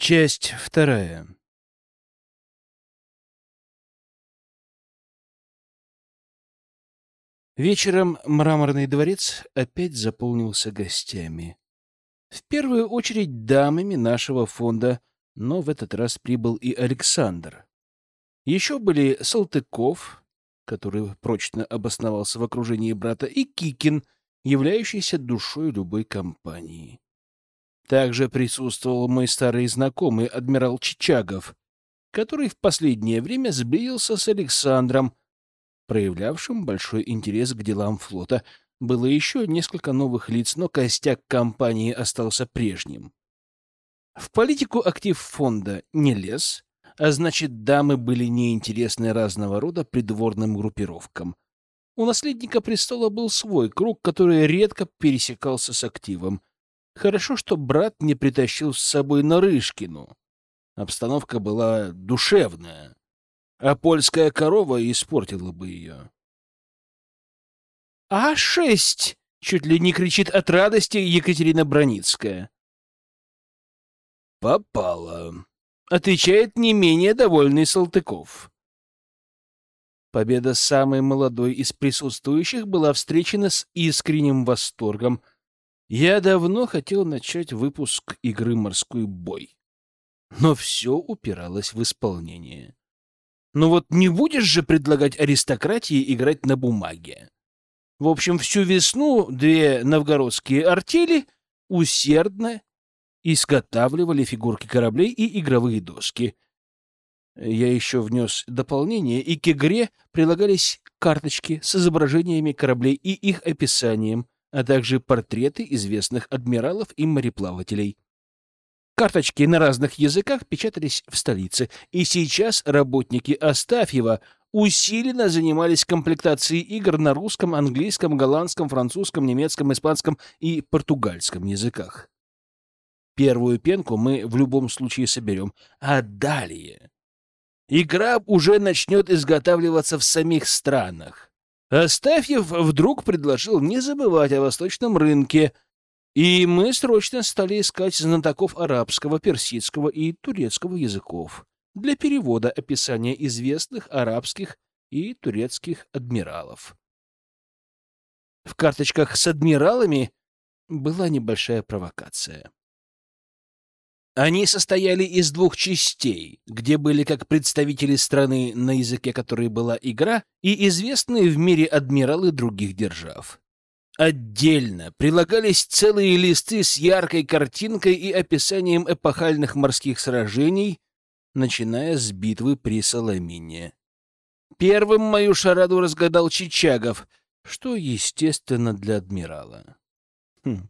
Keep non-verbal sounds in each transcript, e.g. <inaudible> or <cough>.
Часть вторая. Вечером мраморный дворец опять заполнился гостями. В первую очередь дамами нашего фонда, но в этот раз прибыл и Александр. Еще были Салтыков, который прочно обосновался в окружении брата, и Кикин, являющийся душой любой компании. Также присутствовал мой старый знакомый адмирал Чичагов, который в последнее время сблизился с Александром, проявлявшим большой интерес к делам флота. Было еще несколько новых лиц, но костяк компании остался прежним. В политику актив фонда не лез, а значит, дамы были неинтересны разного рода придворным группировкам. У наследника престола был свой круг, который редко пересекался с активом — Хорошо, что брат не притащил с собой Нарышкину. Обстановка была душевная, а польская корова испортила бы ее. «А шесть!» — чуть ли не кричит от радости Екатерина Броницкая. «Попала!» — отвечает не менее довольный Салтыков. Победа самой молодой из присутствующих была встречена с искренним восторгом — я давно хотел начать выпуск игры «Морской бой», но все упиралось в исполнение. Ну вот не будешь же предлагать аристократии играть на бумаге. В общем, всю весну две новгородские артели усердно изготавливали фигурки кораблей и игровые доски. Я еще внес дополнение, и к игре прилагались карточки с изображениями кораблей и их описанием, а также портреты известных адмиралов и мореплавателей. Карточки на разных языках печатались в столице, и сейчас работники Астафьева усиленно занимались комплектацией игр на русском, английском, голландском, французском, немецком, испанском и португальском языках. Первую пенку мы в любом случае соберем, а далее... Игра уже начнет изготавливаться в самих странах. Астафьев вдруг предложил не забывать о восточном рынке, и мы срочно стали искать знатоков арабского, персидского и турецкого языков для перевода описания известных арабских и турецких адмиралов. В карточках с адмиралами была небольшая провокация. Они состояли из двух частей, где были как представители страны, на языке которой была игра, и известные в мире адмиралы других держав. Отдельно прилагались целые листы с яркой картинкой и описанием эпохальных морских сражений, начиная с битвы при Соломине. Первым мою шараду разгадал Чичагов, что естественно для адмирала. Хм,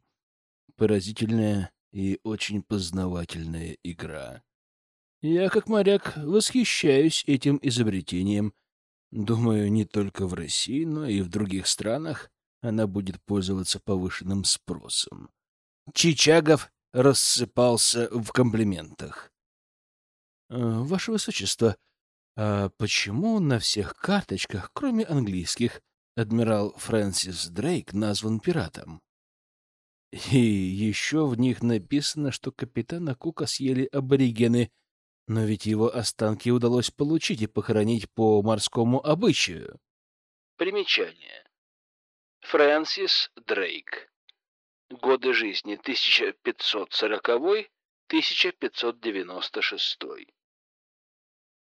поразительная и очень познавательная игра. Я, как моряк, восхищаюсь этим изобретением. Думаю, не только в России, но и в других странах она будет пользоваться повышенным спросом. Чичагов рассыпался в комплиментах. «Э, «Ваше Высочество, а почему на всех карточках, кроме английских, адмирал Фрэнсис Дрейк назван пиратом?» <laughs> И еще в них написано, что капитана Кука съели аборигены, но ведь его останки удалось получить и похоронить по морскому обычаю. Примечание. Фрэнсис Дрейк. Годы жизни 1540-1596.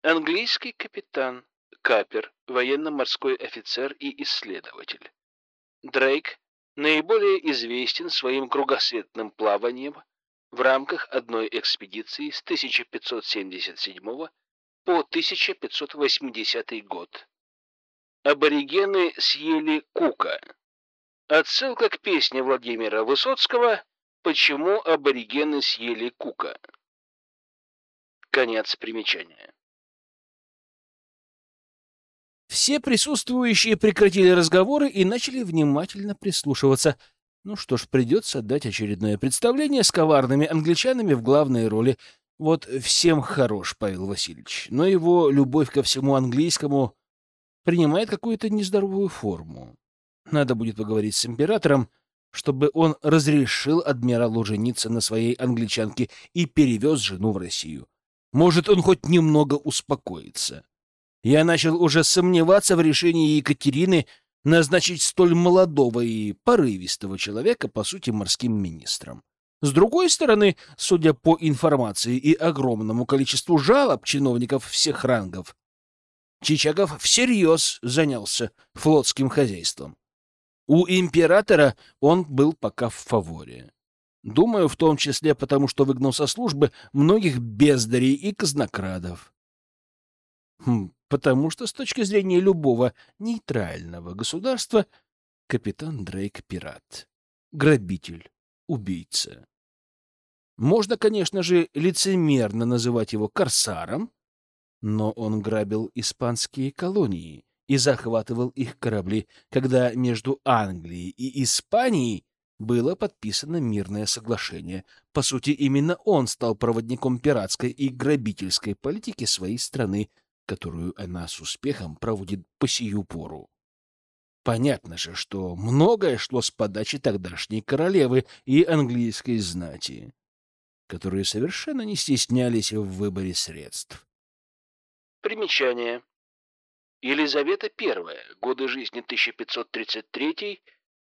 Английский капитан, капер, военно-морской офицер и исследователь. Дрейк наиболее известен своим кругосветным плаванием в рамках одной экспедиции с 1577 по 1580 год. Аборигены съели кука. Отсылка к песне Владимира Высоцкого «Почему аборигены съели кука». Конец примечания. Все присутствующие прекратили разговоры и начали внимательно прислушиваться. Ну что ж, придется дать очередное представление с коварными англичанами в главной роли. Вот всем хорош Павел Васильевич, но его любовь ко всему английскому принимает какую-то нездоровую форму. Надо будет поговорить с императором, чтобы он разрешил адмиралу жениться на своей англичанке и перевез жену в Россию. Может, он хоть немного успокоится. Я начал уже сомневаться в решении Екатерины назначить столь молодого и порывистого человека, по сути, морским министром. С другой стороны, судя по информации и огромному количеству жалоб чиновников всех рангов, Чичагов всерьез занялся флотским хозяйством. У императора он был пока в фаворе. Думаю, в том числе потому, что выгнал со службы многих бездарей и казнокрадов. Хм, потому что с точки зрения любого нейтрального государства капитан Дрейк — пират, грабитель, убийца. Можно, конечно же, лицемерно называть его корсаром, но он грабил испанские колонии и захватывал их корабли, когда между Англией и Испанией было подписано мирное соглашение. По сути, именно он стал проводником пиратской и грабительской политики своей страны, которую она с успехом проводит по сию пору. Понятно же, что многое шло с подачи тогдашней королевы и английской знати которые совершенно не стеснялись в выборе средств. Примечание. Елизавета I. Годы жизни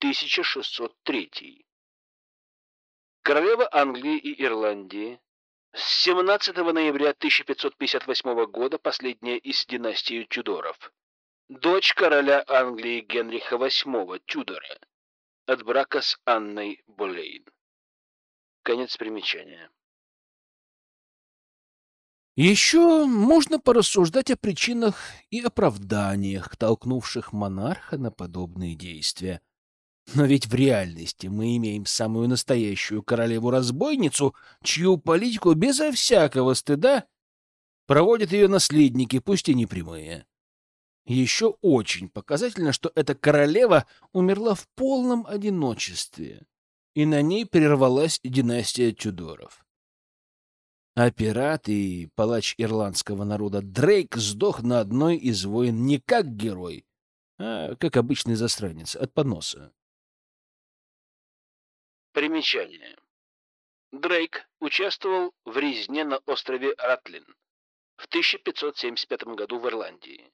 1533-1603. Королева Англии и Ирландии. С 17 ноября 1558 года последняя из династии Тюдоров. Дочь короля Англии Генриха VIII Тюдора. От брака с Анной Болейн. Конец примечания. Еще можно порассуждать о причинах и оправданиях, толкнувших монарха на подобные действия. Но ведь в реальности мы имеем самую настоящую королеву-разбойницу, чью политику безо всякого стыда проводят ее наследники, пусть и непрямые. Еще очень показательно, что эта королева умерла в полном одиночестве и на ней прервалась династия Тюдоров. А пират и палач ирландского народа Дрейк сдох на одной из войн не как герой, а как обычный засранец от поноса. Примечание. Дрейк участвовал в резне на острове Ратлин в 1575 году в Ирландии.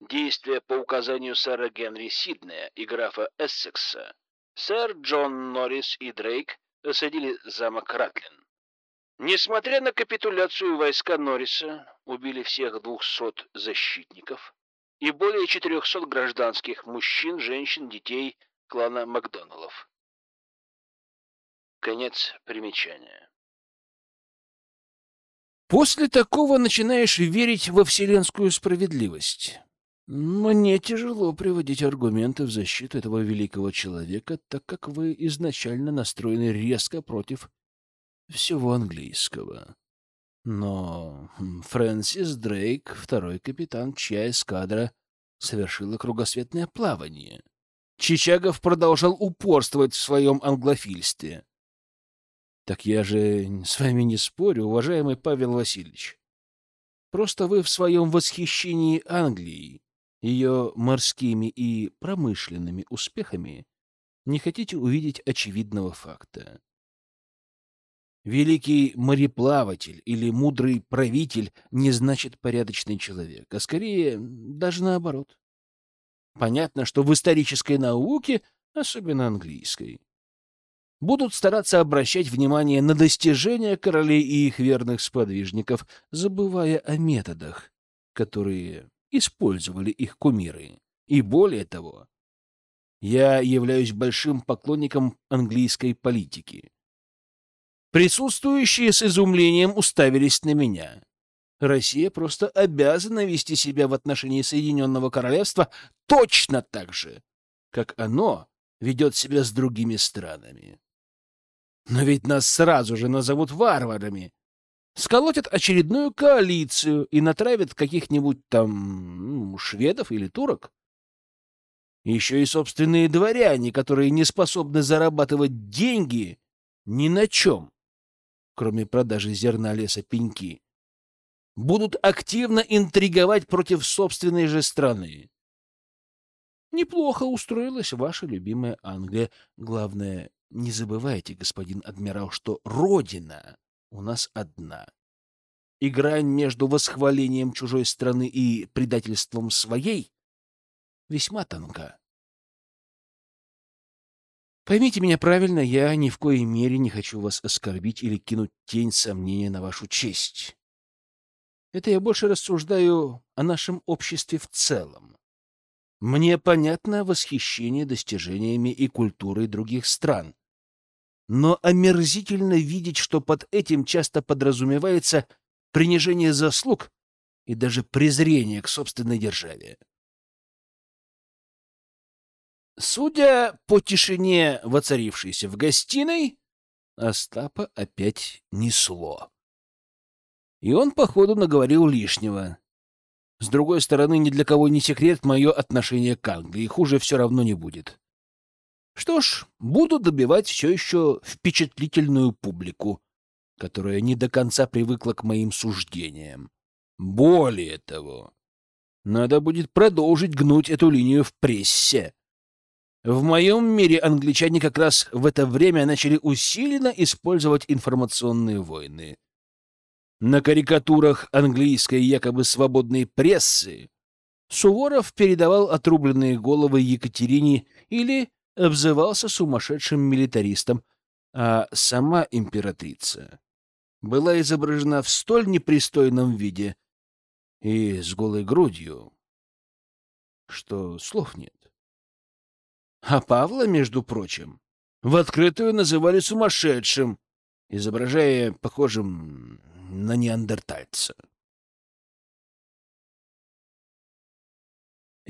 Действия по указанию сэра Генри Сиднея и графа Эссекса сэр Джон Норрис и Дрейк осадили замок Ратлин. Несмотря на капитуляцию, войска Норриса убили всех двухсот защитников и более четырехсот гражданских мужчин, женщин, детей клана Макдоналлов. Конец примечания. После такого начинаешь верить во вселенскую справедливость. Мне тяжело приводить аргументы в защиту этого великого человека, так как вы изначально настроены резко против всего английского. Но Фрэнсис Дрейк, второй капитан, чья эскадра совершила кругосветное плавание. Чичагов продолжал упорствовать в своем англофильстве. Так я же с вами не спорю, уважаемый Павел Васильевич. Просто вы в своем восхищении Англией ее морскими и промышленными успехами, не хотите увидеть очевидного факта. Великий мореплаватель или мудрый правитель не значит порядочный человек, а скорее даже наоборот. Понятно, что в исторической науке, особенно английской, будут стараться обращать внимание на достижения королей и их верных сподвижников, забывая о методах, которые использовали их кумиры. И более того, я являюсь большим поклонником английской политики. Присутствующие с изумлением уставились на меня. Россия просто обязана вести себя в отношении Соединенного Королевства точно так же, как оно ведет себя с другими странами. Но ведь нас сразу же назовут варварами, сколотят очередную коалицию и натравят каких-нибудь там ну, шведов или турок. Еще и собственные дворяне, которые не способны зарабатывать деньги ни на чем, кроме продажи зерна леса пеньки, будут активно интриговать против собственной же страны. Неплохо устроилась ваша любимая Англия. Главное, не забывайте, господин адмирал, что родина у нас одна. И грань между восхвалением чужой страны и предательством своей весьма тонка. Поймите меня правильно, я ни в коей мере не хочу вас оскорбить или кинуть тень сомнения на вашу честь. Это я больше рассуждаю о нашем обществе в целом. Мне понятно восхищение достижениями и культурой других стран. Но омерзительно видеть, что под этим часто подразумевается принижение заслуг и даже презрение к собственной державе. Судя по тишине, воцарившейся в гостиной, Остапа опять несло. И он, походу, наговорил лишнего. С другой стороны, ни для кого не секрет мое отношение к Англии, хуже все равно не будет. Что ж, буду добивать все еще впечатлительную публику, которая не до конца привыкла к моим суждениям. Более того, надо будет продолжить гнуть эту линию в прессе. В моем мире англичане как раз в это время начали усиленно использовать информационные войны. На карикатурах английской якобы свободной прессы Суворов передавал отрубленные головы Екатерине или обзывался сумасшедшим милитаристом, а сама императрица была изображена в столь непристойном виде и с голой грудью, что слов нет. А Павла, между прочим, в открытую называли сумасшедшим, изображая похожим на неандертальца.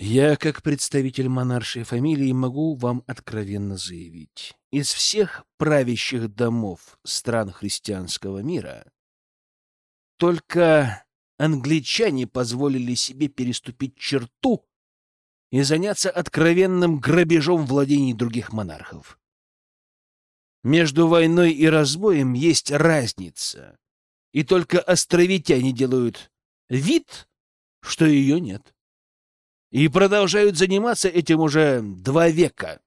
Я, как представитель монаршей фамилии, могу вам откровенно заявить. Из всех правящих домов стран христианского мира только англичане позволили себе переступить черту и заняться откровенным грабежом владений других монархов. Между войной и разбоем есть разница, и только островитяне делают вид, что ее нет. И продолжают заниматься этим уже два века.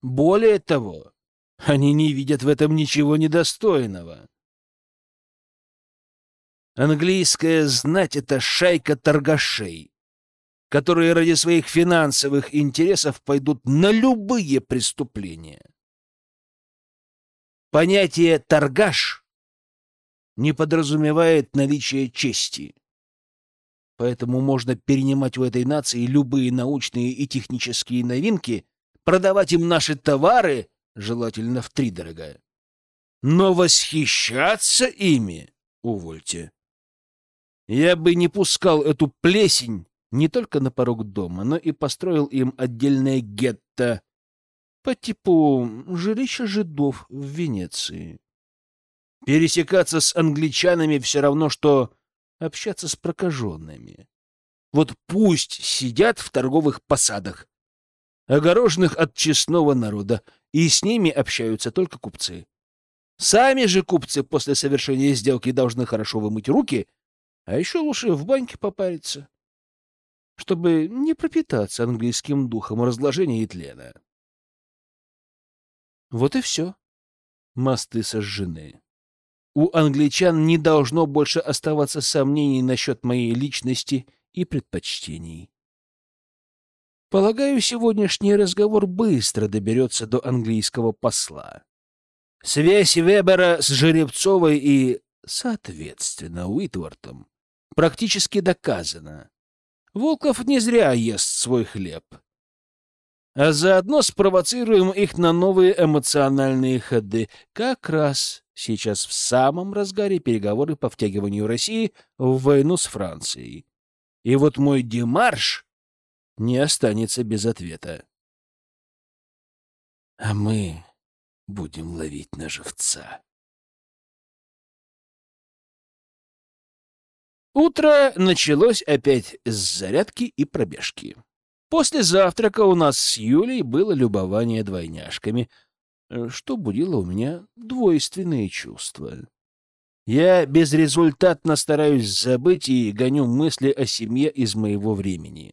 Более того, они не видят в этом ничего недостойного. Английская знать — это шайка торгашей, которые ради своих финансовых интересов пойдут на любые преступления. Понятие «торгаш» не подразумевает наличие чести. Поэтому можно перенимать у этой нации любые научные и технические новинки, продавать им наши товары, желательно втридорога. Но восхищаться ими увольте. Я бы не пускал эту плесень не только на порог дома, но и построил им отдельное гетто по типу жилища жидов в Венеции. Пересекаться с англичанами все равно, что общаться с прокаженными. Вот пусть сидят в торговых посадах, огороженных от честного народа, и с ними общаются только купцы. Сами же купцы после совершения сделки должны хорошо вымыть руки, а еще лучше в баньке попариться чтобы не пропитаться английским духом разложения и тлена. Вот и все. Мосты сожжены. У англичан не должно больше оставаться сомнений насчет моей личности и предпочтений. Полагаю, сегодняшний разговор быстро доберется до английского посла. Связь Вебера с Жеребцовой и, соответственно, Уитвортом практически доказана. Волков не зря ест свой хлеб. А заодно спровоцируем их на новые эмоциональные ходы. Как раз сейчас в самом разгаре переговоры по втягиванию России в войну с Францией. И вот мой демарш не останется без ответа. А мы будем ловить на живца. Утро началось опять с зарядки и пробежки. После завтрака у нас с Юлей было любование двойняшками, что будило у меня двойственные чувства. Я безрезультатно стараюсь забыть и гоню мысли о семье из моего времени.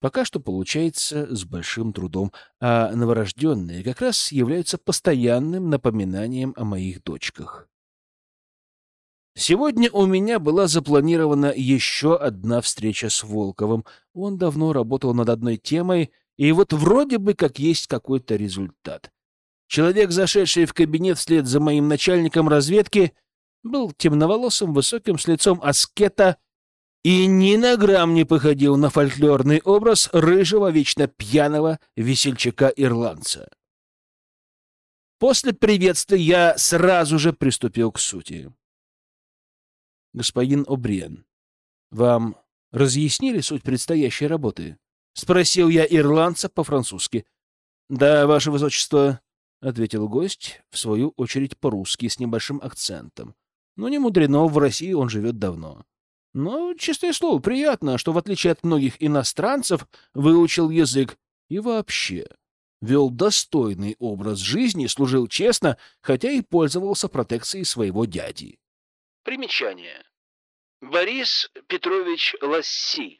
Пока что получается с большим трудом, а новорожденные как раз являются постоянным напоминанием о моих дочках. Сегодня у меня была запланирована еще одна встреча с Волковым. Он давно работал над одной темой, и вот вроде бы как есть какой-то результат. Человек, зашедший в кабинет вслед за моим начальником разведки, был темноволосым, высоким, с лицом аскета и ни на грамм не походил на фольклорный образ рыжего, вечно пьяного весельчака-ирландца. После приветствия я сразу же приступил к сути. «Господин О'Бриен, вам разъяснили суть предстоящей работы?» — спросил я ирландца по-французски. «Да, ваше высочество», — ответил гость, в свою очередь по-русски, с небольшим акцентом. «Но не мудрено, в России он живет давно». Но, честное слово, приятно, что, в отличие от многих иностранцев, выучил язык и вообще вел достойный образ жизни, служил честно, хотя и пользовался протекцией своего дяди. Примечание. Борис Петрович Ласси.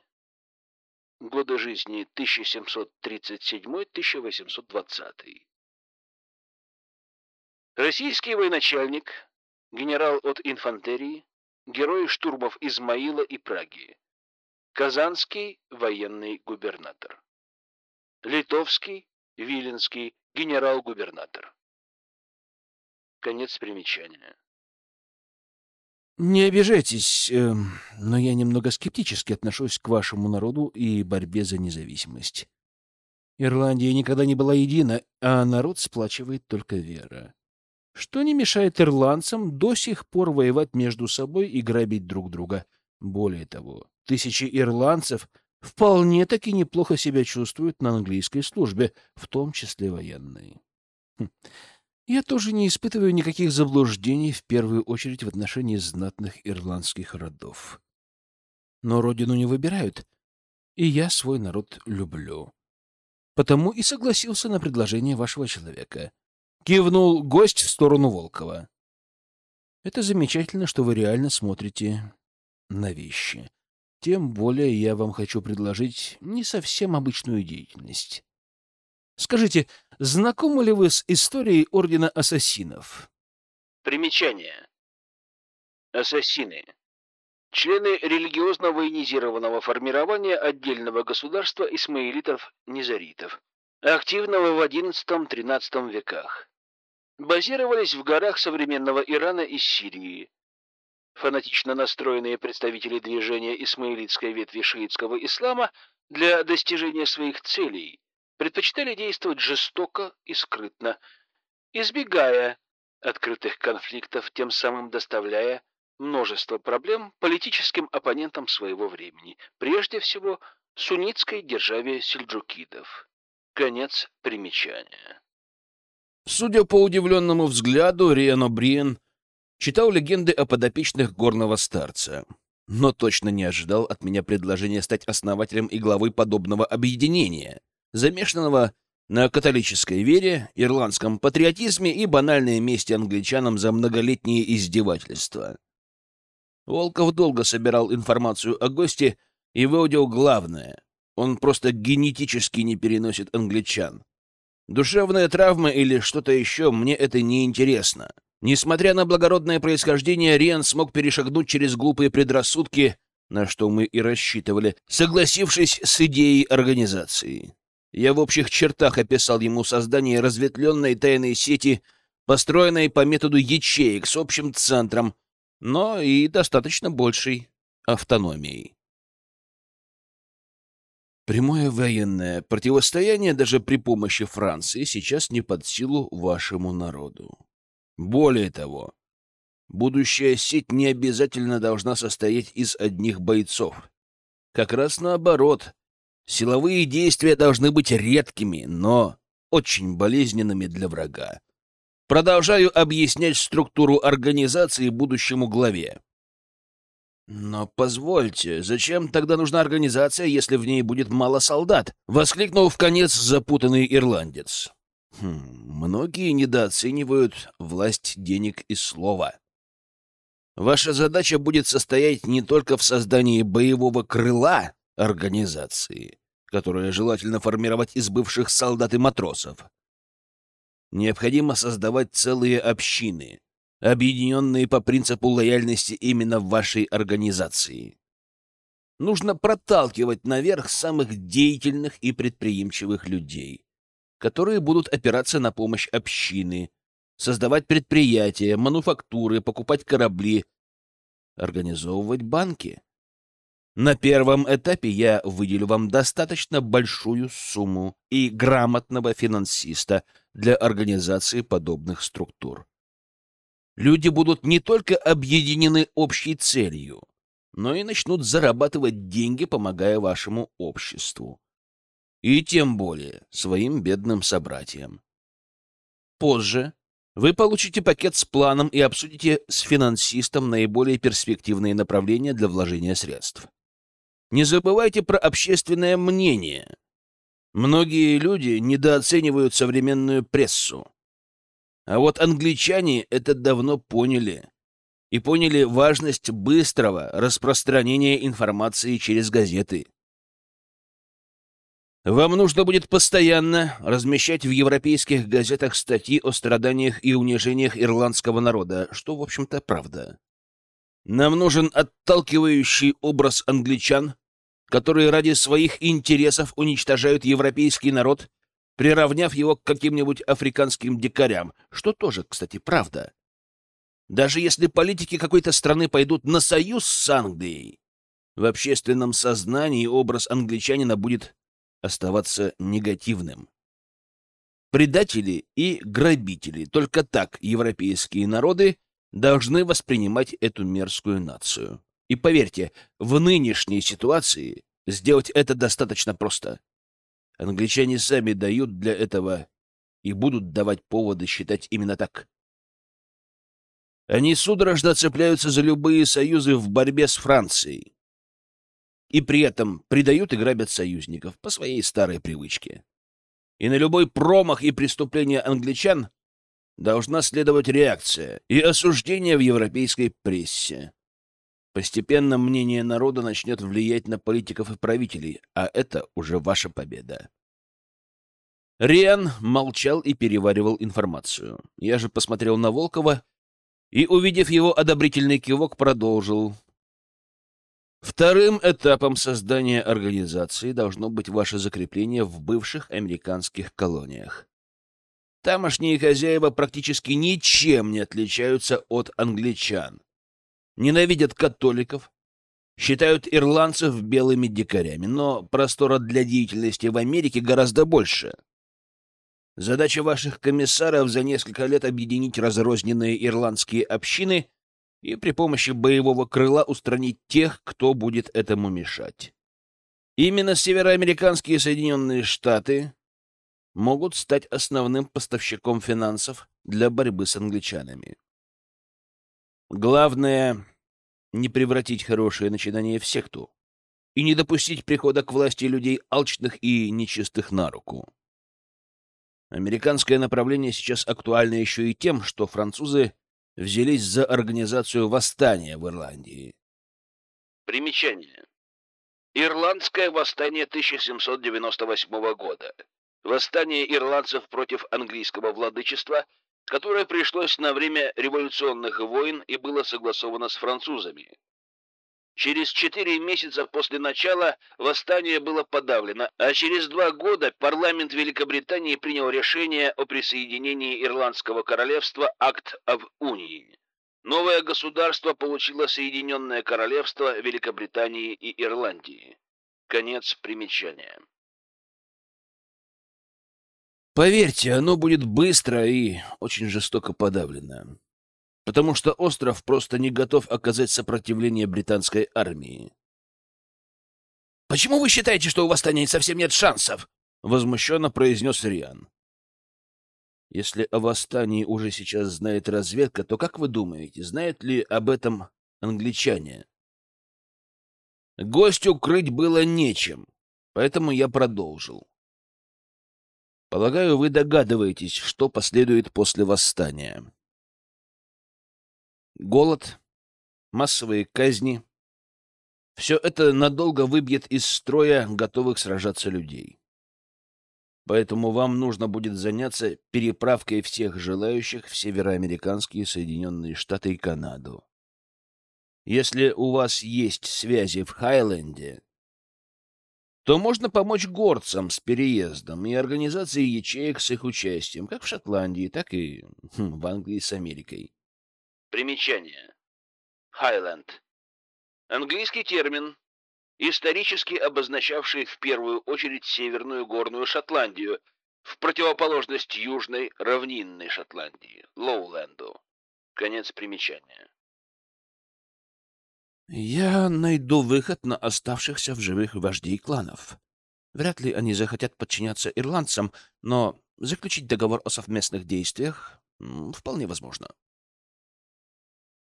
Годы жизни 1737-1820. Российский военачальник, генерал от инфантерии, герой штурмов Измаила и Праги, Казанский военный губернатор, Литовский, Виленский генерал-губернатор. Конец примечания. Не обижайтесь, э, но я немного скептически отношусь к вашему народу и борьбе за независимость. Ирландия никогда не была едина, а народ сплачивает только вера что не мешает ирландцам до сих пор воевать между собой и грабить друг друга. Более того, тысячи ирландцев вполне-таки неплохо себя чувствуют на английской службе, в том числе военные. Хм. Я тоже не испытываю никаких заблуждений, в первую очередь в отношении знатных ирландских родов. Но родину не выбирают, и я свой народ люблю. Потому и согласился на предложение вашего человека. Кивнул гость в сторону Волкова. Это замечательно, что вы реально смотрите на вещи. Тем более я вам хочу предложить не совсем обычную деятельность. Скажите, знакомы ли вы с историей Ордена Ассасинов? Примечание. Ассасины. Члены религиозно военизированного формирования отдельного государства исмаилитов-низаритов, активного в XI-XIII веках базировались в горах современного Ирана и Сирии. Фанатично настроенные представители движения исмаилитской ветви шиитского ислама для достижения своих целей предпочитали действовать жестоко и скрытно, избегая открытых конфликтов, тем самым доставляя множество проблем политическим оппонентам своего времени, прежде всего суннитской державе сельджукидов. Конец примечания. Судя по удивленному взгляду, Риано Бриен читал легенды о подопечных горного старца, но точно не ожидал от меня предложения стать основателем и главой подобного объединения, замешанного на католической вере, ирландском патриотизме и банальной мести англичанам за многолетние издевательства. Волков долго собирал информацию о госте и выудил главное. Он просто генетически не переносит англичан. Душевная травма или что-то еще, мне это не интересно. Несмотря на благородное происхождение, Риан смог перешагнуть через глупые предрассудки, на что мы и рассчитывали, согласившись с идеей организации. Я в общих чертах описал ему создание разветвленной тайной сети, построенной по методу ячеек с общим центром, но и достаточно большей автономией. Прямое военное противостояние даже при помощи Франции сейчас не под силу вашему народу. Более того, будущая сеть не обязательно должна состоять из одних бойцов. Как раз наоборот, силовые действия должны быть редкими, но очень болезненными для врага. Продолжаю объяснять структуру организации будущему главе. «Но позвольте, зачем тогда нужна организация, если в ней будет мало солдат?» — воскликнул в конец запутанный ирландец. Хм, «Многие недооценивают власть денег и слова. Ваша задача будет состоять не только в создании боевого крыла организации, которое желательно формировать из бывших солдат и матросов. Необходимо создавать целые общины, объединенные по принципу лояльности именно в вашей организации. Нужно проталкивать наверх самых деятельных и предприимчивых людей, которые будут опираться на помощь общины, создавать предприятия, мануфактуры, покупать корабли, организовывать банки. На первом этапе я выделю вам достаточно большую сумму и грамотного финансиста для организации подобных структур. Люди будут не только объединены общей целью, но и начнут зарабатывать деньги, помогая вашему обществу. И тем более своим бедным собратьям. Позже вы получите пакет с планом и обсудите с финансистом наиболее перспективные направления для вложения средств. Не забывайте про общественное мнение. Многие люди недооценивают современную прессу. А вот англичане это давно поняли. И поняли важность быстрого распространения информации через газеты. Вам нужно будет постоянно размещать в европейских газетах статьи о страданиях и унижениях ирландского народа, что, в общем-то, правда. Нам нужен отталкивающий образ англичан, которые ради своих интересов уничтожают европейский народ, приравняв его к каким-нибудь африканским дикарям, что тоже, кстати, правда. Даже если политики какой-то страны пойдут на союз с Англией, в общественном сознании образ англичанина будет оставаться негативным. Предатели и грабители, только так европейские народы должны воспринимать эту мерзкую нацию. И поверьте, в нынешней ситуации сделать это достаточно просто. Англичане сами дают для этого и будут давать поводы считать именно так. Они судорожно цепляются за любые союзы в борьбе с Францией. И при этом предают и грабят союзников по своей старой привычке. И на любой промах и преступление англичан должна следовать реакция и осуждение в европейской прессе. Постепенно мнение народа начнет влиять на политиков и правителей, а это уже ваша победа. Риан молчал и переваривал информацию. Я же посмотрел на Волкова и, увидев его одобрительный кивок, продолжил. Вторым этапом создания организации должно быть ваше закрепление в бывших американских колониях. Тамошние хозяева практически ничем не отличаются от англичан ненавидят католиков, считают ирландцев белыми дикарями, но простора для деятельности в Америке гораздо больше. Задача ваших комиссаров за несколько лет объединить разрозненные ирландские общины и при помощи боевого крыла устранить тех, кто будет этому мешать. Именно североамериканские Соединенные Штаты могут стать основным поставщиком финансов для борьбы с англичанами. Главное — не превратить хорошее начинание в секту и не допустить прихода к власти людей алчных и нечистых на руку. Американское направление сейчас актуально еще и тем, что французы взялись за организацию восстания в Ирландии. Примечание. Ирландское восстание 1798 года. Восстание ирландцев против английского владычества – которое пришлось на время революционных войн и было согласовано с французами. Через четыре месяца после начала восстание было подавлено, а через два года парламент Великобритании принял решение о присоединении Ирландского королевства Акт об Унии. Новое государство получило Соединенное Королевство Великобритании и Ирландии. Конец примечания. Поверьте, оно будет быстро и очень жестоко подавлено, потому что остров просто не готов оказать сопротивление британской армии. «Почему вы считаете, что у восстания совсем нет шансов?» — возмущенно произнес Риан. «Если о восстании уже сейчас знает разведка, то как вы думаете, знают ли об этом англичане?» Гостю крыть было нечем, поэтому я продолжил. Полагаю, вы догадываетесь, что последует после восстания. Голод, массовые казни, Все это надолго выбьет из строя готовых сражаться людей. Поэтому вам нужно будет заняться переправкой всех желающих в североамериканские Соединенные Штаты и Канаду. Если у вас есть связи в Хайленде, то можно помочь горцам с переездом и организацией ячеек с их участием, как в Шотландии, так и хм, в Англии с Америкой. Примечание. Хайленд Английский термин, исторически обозначавший в первую очередь Северную горную Шотландию, в противоположность Южной равнинной Шотландии, Лоуленду. Конец примечания. Я найду выход на оставшихся в живых вождей кланов. Вряд ли они захотят подчиняться ирландцам, но заключить договор о совместных действиях вполне возможно.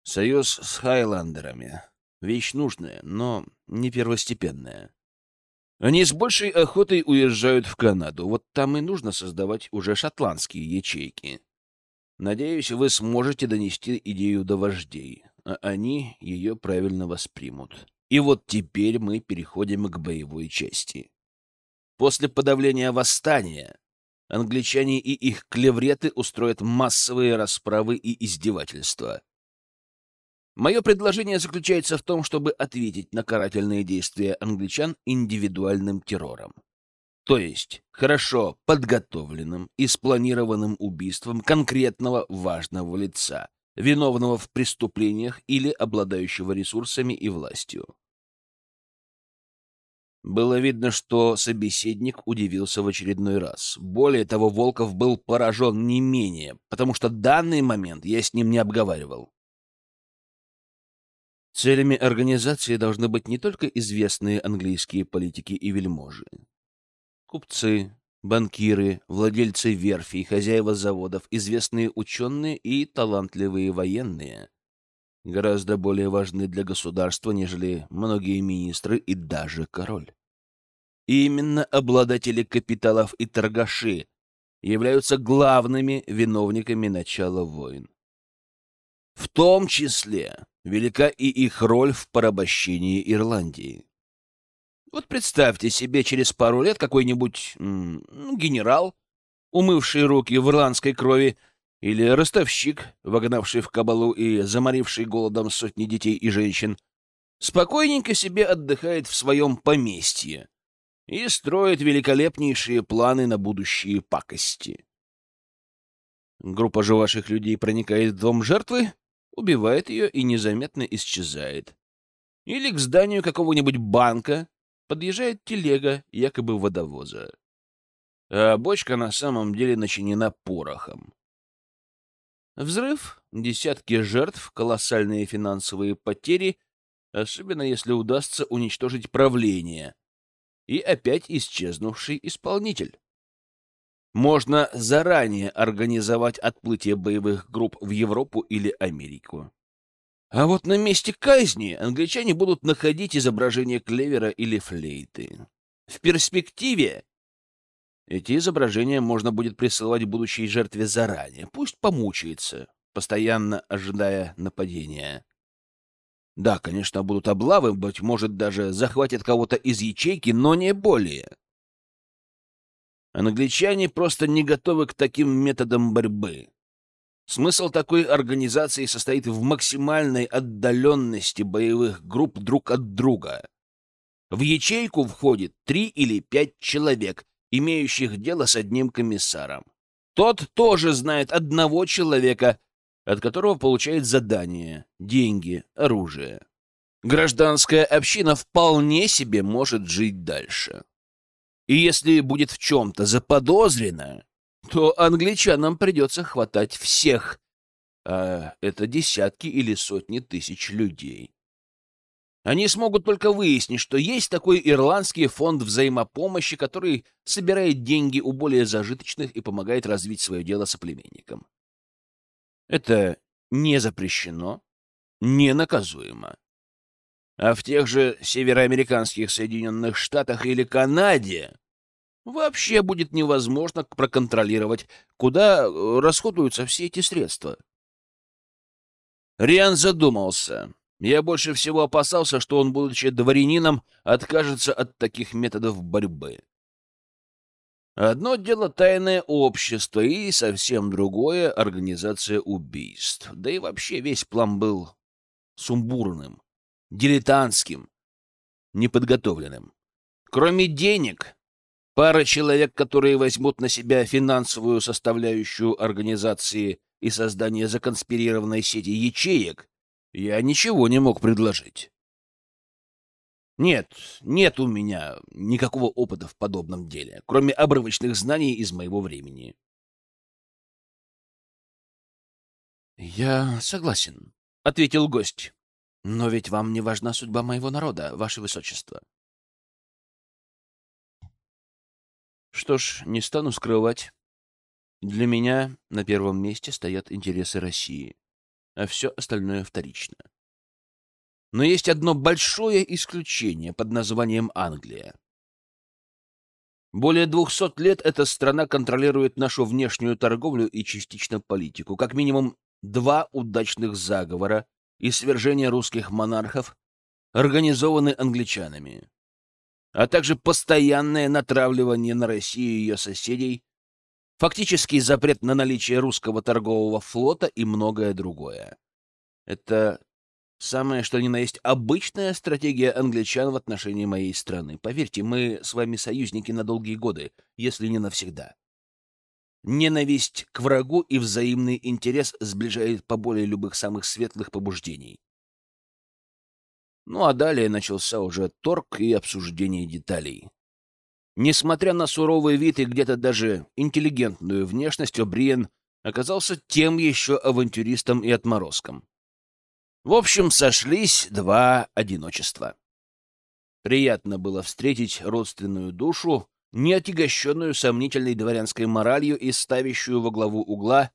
Союз с хайландерами. Вещь нужная, но не первостепенная. Они с большей охотой уезжают в Канаду. Вот там и нужно создавать уже шотландские ячейки. Надеюсь, вы сможете донести идею до вождей, а они ее правильно воспримут. И вот теперь мы переходим к боевой части. После подавления восстания англичане и их клевреты устроят массовые расправы и издевательства. Мое предложение заключается в том, чтобы ответить на карательные действия англичан индивидуальным террором. То есть хорошо подготовленным и спланированным убийством конкретного важного лица, виновного в преступлениях или обладающего ресурсами и властью. Было видно, что собеседник удивился в очередной раз. Более того, Волков был поражен не менее, потому что данный момент я с ним не обговаривал. Целями организации должны быть не только известные английские политики и вельможи. Купцы, банкиры, владельцы верфей, хозяева заводов, известные ученые и талантливые военные гораздо более важны для государства, нежели многие министры и даже король. И именно обладатели капиталов и торгаши являются главными виновниками начала войн. В том числе велика и их роль в порабощении Ирландии. Вот представьте себе через пару лет какой-нибудь ну, генерал, умывший руки в ирландской крови, или ростовщик, вогнавший в кабалу и заморивший голодом сотни детей и женщин, спокойненько себе отдыхает в своем поместье и строит великолепнейшие планы на будущие пакости. Группа же ваших людей проникает в дом жертвы, убивает ее и незаметно исчезает. Или к зданию какого-нибудь банка подъезжает телега, якобы водовоза. А бочка на самом деле начинена порохом. Взрыв, десятки жертв, колоссальные финансовые потери, особенно если удастся уничтожить правление, и опять исчезнувший исполнитель. Можно заранее организовать отплытие боевых групп в Европу или Америку. А вот на месте казни англичане будут находить изображение клевера или флейты. В перспективе эти изображения можно будет присылать будущей жертве заранее. Пусть помучается, постоянно ожидая нападения. Да, конечно, будут облавы, быть может, даже захватят кого-то из ячейки, но не более. Англичане просто не готовы к таким методам борьбы. Смысл такой организации состоит в максимальной отдаленности боевых групп друг от друга. В ячейку входит три или пять человек, имеющих дело с одним комиссаром. Тот тоже знает одного человека, от которого получает задание, деньги, оружие. Гражданская община вполне себе может жить дальше. И если будет в чем-то заподозрено, то англичанам придется хватать всех, а это десятки или сотни тысяч людей. Они смогут только выяснить, что есть такой ирландский фонд взаимопомощи, который собирает деньги у более зажиточных и помогает развить свое дело соплеменникам. Это не запрещено, не наказуемо. А в тех же североамериканских Соединенных Штатах или Канаде вообще будет невозможно проконтролировать, куда э, расходуются все эти средства. Риан задумался. Я больше всего опасался, что он, будучи дворянином, откажется от таких методов борьбы. Одно дело тайное общество и совсем другое — организация убийств. Да и вообще весь план был сумбурным, дилетантским, неподготовленным. Кроме денег, пара человек, которые возьмут на себя финансовую составляющую организации и создание законспирированной сети ячеек, я ничего не мог предложить. Нет, нет у меня никакого опыта в подобном деле, кроме обрывочных знаний из моего времени. «Я согласен», — ответил гость. «Но ведь вам не важна судьба моего народа, ваше высочество». Что ж, не стану скрывать. Для меня на первом месте стоят интересы России, а все остальное вторично. Но есть одно большое исключение под названием Англия. Более двухсот лет эта страна контролирует нашу внешнюю торговлю и частично политику. Как минимум два удачных заговора и свержение русских монархов организованы англичанами, а также постоянное натравливание на Россию и ее соседей, фактический запрет на наличие русского торгового флота и многое другое. Это Самое что ни на есть обычная стратегия англичан в отношении моей страны. Поверьте, мы с вами союзники на долгие годы, если не навсегда. Ненависть к врагу и взаимный интерес сближает по более любых самых светлых побуждений. Ну а далее начался уже торг и обсуждение деталей. Несмотря на суровый вид и где-то даже интеллигентную внешность, О'Бриен оказался тем еще авантюристом и отморозком. В общем, сошлись два одиночества. Приятно было встретить родственную душу, не отягощенную сомнительной дворянской моралью и ставящую во главу угла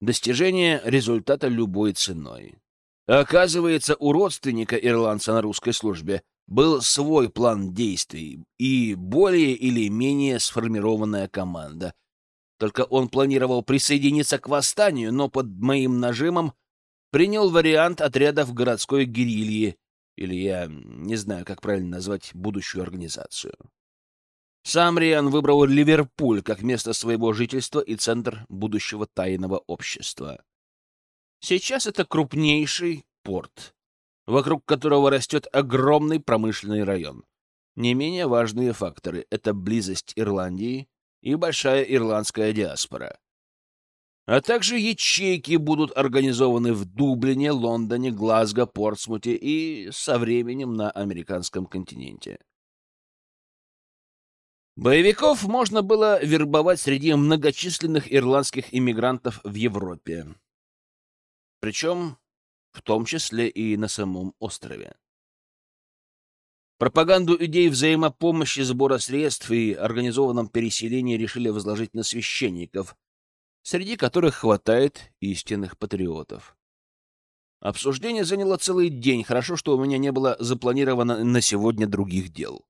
достижение результата любой ценой. Оказывается, у родственника ирландца на русской службе был свой план действий и более или менее сформированная команда. Только он планировал присоединиться к восстанию, но под моим нажимом принял вариант отрядов городской герильи, или я не знаю, как правильно назвать будущую организацию. Сам Риан выбрал Ливерпуль как место своего жительства и центр будущего тайного общества. Сейчас это крупнейший порт, вокруг которого растет огромный промышленный район. Не менее важные факторы — это близость Ирландии и большая ирландская диаспора а также ячейки будут организованы в Дублине, Лондоне, Глазго, Портсмуте и со временем на американском континенте. Боевиков можно было вербовать среди многочисленных ирландских иммигрантов в Европе. Причем в том числе и на самом острове. Пропаганду идей взаимопомощи, сбора средств и организованном переселении решили возложить на священников – среди которых хватает истинных патриотов. Обсуждение заняло целый день. Хорошо, что у меня не было запланировано на сегодня других дел.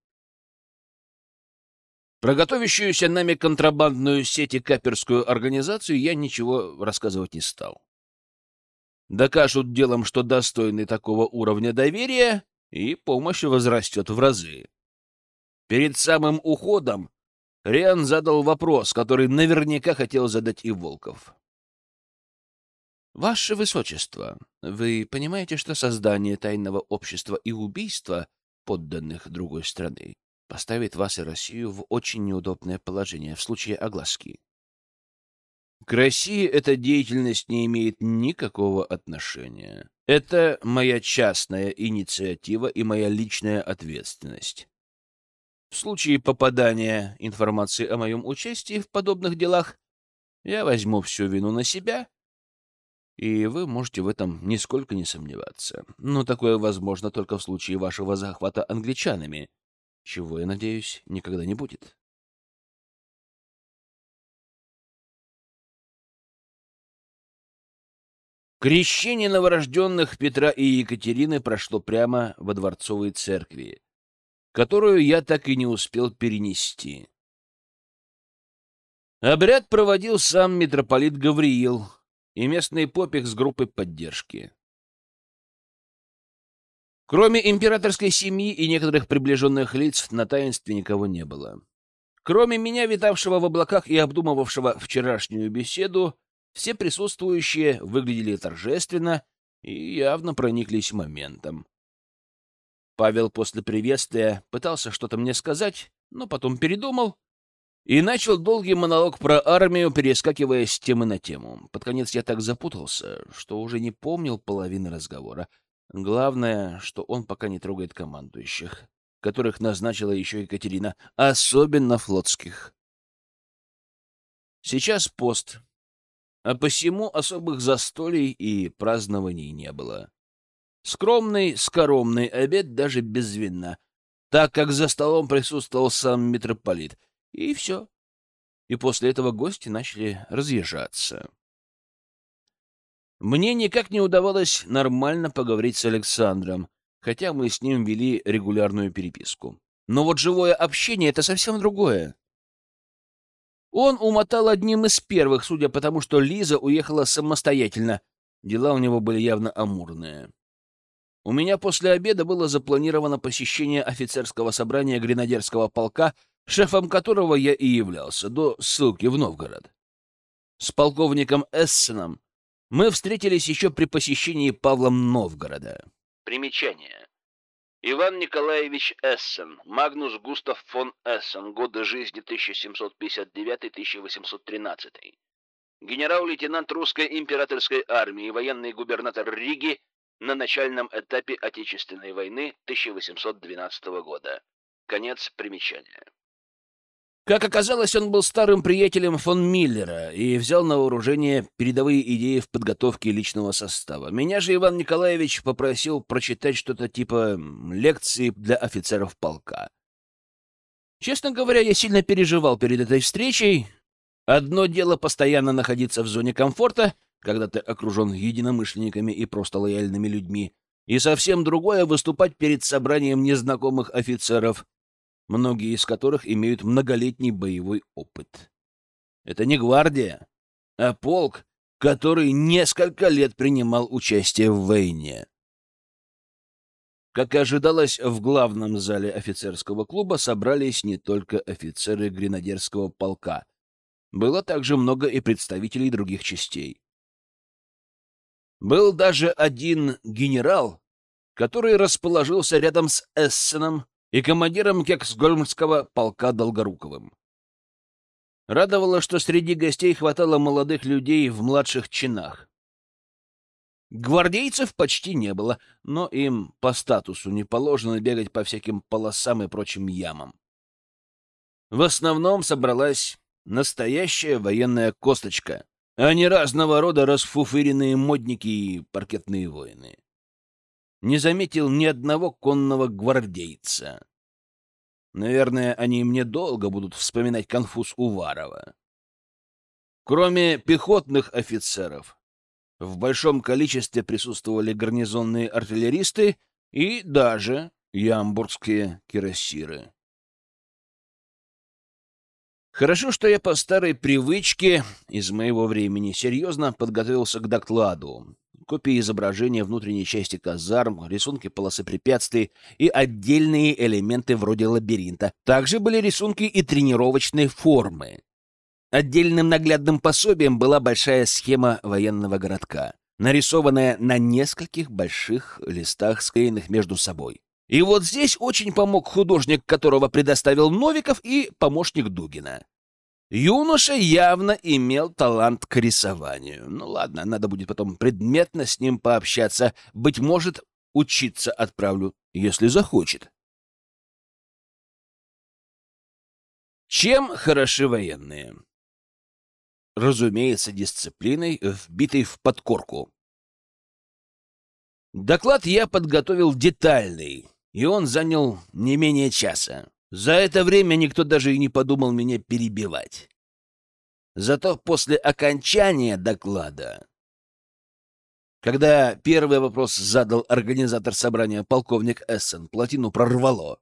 Про готовящуюся нами контрабандную сеть и каперскую организацию я ничего рассказывать не стал. Докажут делом, что достойны такого уровня доверия, и помощь возрастет в разы. Перед самым уходом Риан задал вопрос, который наверняка хотел задать и Волков. «Ваше Высочество, вы понимаете, что создание тайного общества и убийство подданных другой страны поставит вас и Россию в очень неудобное положение в случае огласки?» К России эта деятельность не имеет никакого отношения. Это моя частная инициатива и моя личная ответственность. В случае попадания информации о моем участии в подобных делах я возьму всю вину на себя, и вы можете в этом нисколько не сомневаться. Но такое возможно только в случае вашего захвата англичанами, чего, я надеюсь, никогда не будет. Крещение новорожденных Петра и Екатерины прошло прямо во дворцовой церкви, которую я так и не успел перенести. Обряд проводил сам митрополит Гавриил и местный попик с группой поддержки. Кроме императорской семьи и некоторых приближенных лиц, на таинстве никого не было. Кроме меня, витавшего в облаках и обдумывавшего вчерашнюю беседу, все присутствующие выглядели торжественно и явно прониклись моментом. Павел после приветствия пытался что-то мне сказать, но потом передумал и начал долгий монолог про армию, перескакивая с темы на тему. Под конец я так запутался, что уже не помнил половины разговора. Главное, что он пока не трогает командующих, которых назначила еще Екатерина, особенно флотских. Сейчас пост, а посему особых застолий и празднований не было. Скромный, скоромный обед даже без вина, так как за столом присутствовал сам митрополит. И все. И после этого гости начали разъезжаться. Мне никак не удавалось нормально поговорить с Александром, хотя мы с ним вели регулярную переписку. Но вот живое общение — это совсем другое. Он умотал одним из первых, судя по тому, что Лиза уехала самостоятельно. Дела у него были явно амурные. У меня после обеда было запланировано посещение офицерского собрания гренадерского полка, шефом которого я и являлся, до ссылки в Новгород. С полковником Эссеном мы встретились еще при посещении Павлом Новгорода. Примечание. Иван Николаевич Эссен, Магнус Густав фон Эссен, годы жизни 1759-1813. Генерал-лейтенант русской императорской армии, военный губернатор Риги на начальном этапе Отечественной войны 1812 года. Конец примечания. Как оказалось, он был старым приятелем фон Миллера и взял на вооружение передовые идеи в подготовке личного состава. Меня же Иван Николаевич попросил прочитать что-то типа лекции для офицеров полка. Честно говоря, я сильно переживал перед этой встречей. Одно дело постоянно находиться в зоне комфорта, когда ты окружен единомышленниками и просто лояльными людьми, и совсем другое — выступать перед собранием незнакомых офицеров, многие из которых имеют многолетний боевой опыт. Это не гвардия, а полк, который несколько лет принимал участие в войне. Как и ожидалось, в главном зале офицерского клуба собрались не только офицеры гренадерского полка. Было также много и представителей других частей. Был даже один генерал, который расположился рядом с Эссеном и командиром Кексгольмского полка Долгоруковым. Радовало, что среди гостей хватало молодых людей в младших чинах. Гвардейцев почти не было, но им по статусу не положено бегать по всяким полосам и прочим ямам. В основном собралась настоящая военная косточка, а не разного рода расфуфыренные модники и паркетные воины не заметил ни одного конного гвардейца. Наверное, они мне долго будут вспоминать конфуз Уварова. Кроме пехотных офицеров, в большом количестве присутствовали гарнизонные артиллеристы и даже ямбургские кирасиры. Хорошо, что я по старой привычке из моего времени серьезно подготовился к докладу, копии изображения внутренней части казарм, рисунки полосы препятствий и отдельные элементы вроде лабиринта. Также были рисунки и тренировочные формы. Отдельным наглядным пособием была большая схема военного городка, нарисованная на нескольких больших листах, склеенных между собой. И вот здесь очень помог художник, которого предоставил Новиков, и помощник Дугина. Юноша явно имел талант к рисованию. Ну ладно, надо будет потом предметно с ним пообщаться. Быть может, учиться отправлю, если захочет. Чем хороши военные? Разумеется, дисциплиной, вбитой в подкорку. Доклад я подготовил детальный, и он занял не менее часа. За это время никто даже и не подумал меня перебивать. Зато после окончания доклада, когда первый вопрос задал организатор собрания полковник Эссен, плотину прорвало.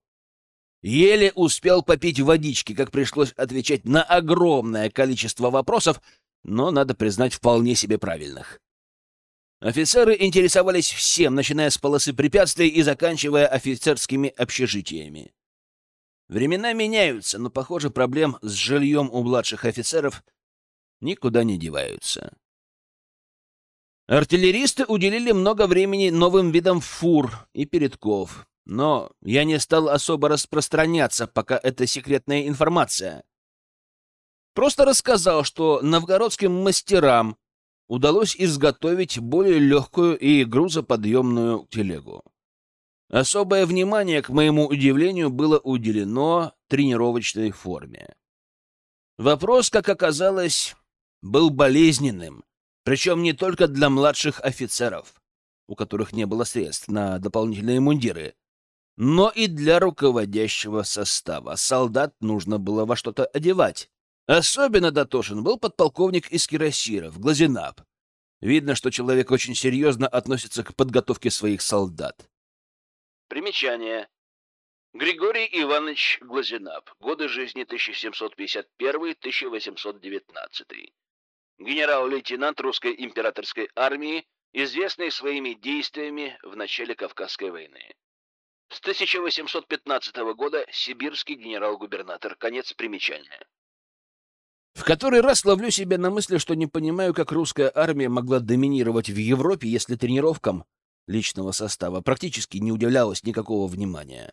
Еле успел попить водички, как пришлось отвечать на огромное количество вопросов, но, надо признать, вполне себе правильных. Офицеры интересовались всем, начиная с полосы препятствий и заканчивая офицерскими общежитиями. Времена меняются, но, похоже, проблем с жильем у младших офицеров никуда не деваются. Артиллеристы уделили много времени новым видам фур и передков, но я не стал особо распространяться, пока это секретная информация. Просто рассказал, что новгородским мастерам удалось изготовить более легкую и грузоподъемную телегу. Особое внимание, к моему удивлению, было уделено тренировочной форме. Вопрос, как оказалось, был болезненным, причем не только для младших офицеров, у которых не было средств на дополнительные мундиры, но и для руководящего состава. Солдат нужно было во что-то одевать. Особенно дотошен был подполковник из кирасиров, Глазенап. Видно, что человек очень серьезно относится к подготовке своих солдат. Примечание. Григорий Иванович Глазенап. Годы жизни 1751-1819. Генерал-лейтенант русской императорской армии, известный своими действиями в начале Кавказской войны. С 1815 года сибирский генерал-губернатор. Конец примечания. В который раз ловлю себя на мысли, что не понимаю, как русская армия могла доминировать в Европе, если тренировкам личного состава практически не уделялось никакого внимания.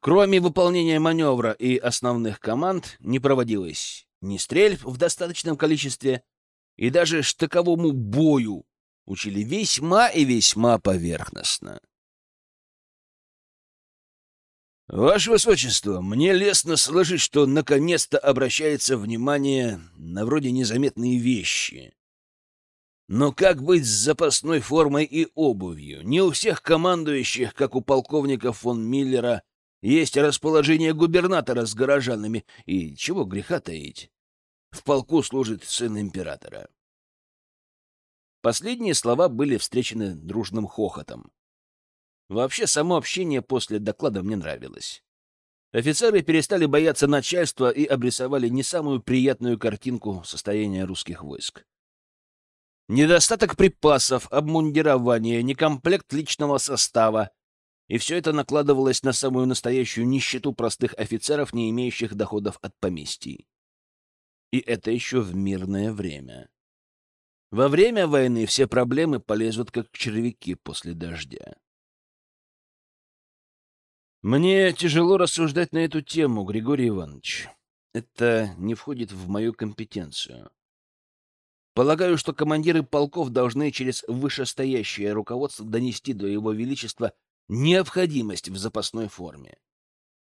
Кроме выполнения маневра и основных команд, не проводилось ни стрельб в достаточном количестве, и даже штыковому бою учили весьма и весьма поверхностно. «Ваше Высочество, мне лестно слышать, что наконец-то обращается внимание на вроде незаметные вещи. Но как быть с запасной формой и обувью? Не у всех командующих, как у полковника фон Миллера, есть расположение губернатора с горожанами, и чего греха таить? В полку служит сын императора. Последние слова были встречены дружным хохотом. Вообще, само общение после доклада мне нравилось. Офицеры перестали бояться начальства и обрисовали не самую приятную картинку состояния русских войск. Недостаток припасов, обмундирования, некомплект личного состава. И все это накладывалось на самую настоящую нищету простых офицеров, не имеющих доходов от поместий. И это еще в мирное время. Во время войны все проблемы полезут, как червяки после дождя. Мне тяжело рассуждать на эту тему, Григорий Иванович. Это не входит в мою компетенцию. Полагаю, что командиры полков должны через вышестоящее руководство донести до Его Величества необходимость в запасной форме,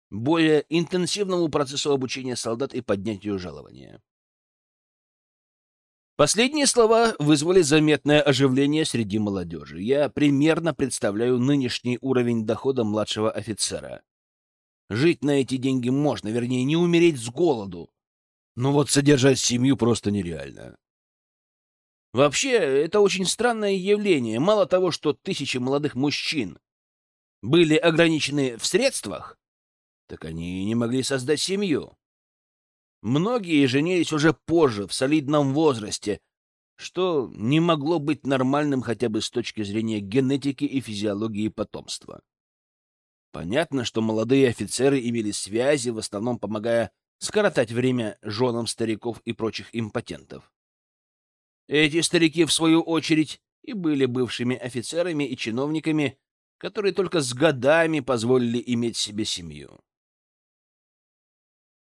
более интенсивному процессу обучения солдат и поднятию жалования. Последние слова вызвали заметное оживление среди молодежи. Я примерно представляю нынешний уровень дохода младшего офицера. Жить на эти деньги можно, вернее, не умереть с голоду. Но вот содержать семью просто нереально. Вообще, это очень странное явление. Мало того, что тысячи молодых мужчин были ограничены в средствах, так они не могли создать семью. Многие женились уже позже, в солидном возрасте, что не могло быть нормальным хотя бы с точки зрения генетики и физиологии потомства. Понятно, что молодые офицеры имели связи, в основном помогая скоротать время женам стариков и прочих импотентов. Эти старики, в свою очередь, и были бывшими офицерами и чиновниками, которые только с годами позволили иметь себе семью.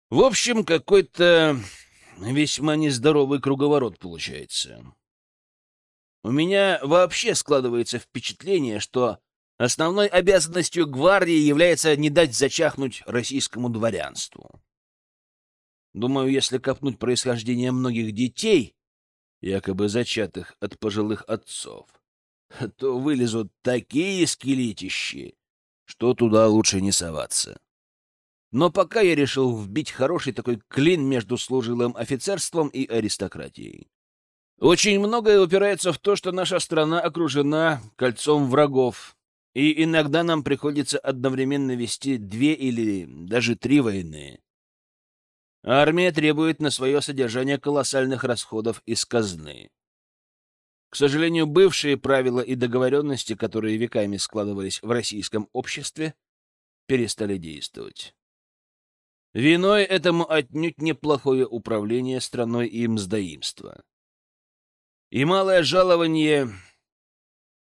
В общем, какой-то весьма нездоровый круговорот получается. У меня вообще складывается впечатление, что основной обязанностью гвардии является не дать зачахнуть российскому дворянству. Думаю, если копнуть происхождение многих детей, якобы зачатых от пожилых отцов, <laughs> то вылезут такие скелетищи, что туда лучше не соваться. Но пока я решил вбить хороший такой клин между служилым офицерством и аристократией. Очень многое упирается в то, что наша страна окружена кольцом врагов, и иногда нам приходится одновременно вести две или даже три войны. Армия требует на свое содержание колоссальных расходов из казны. К сожалению, бывшие правила и договоренности, которые веками складывались в российском обществе, перестали действовать. Виной этому отнюдь неплохое управление страной и мздоимство. И малое жалование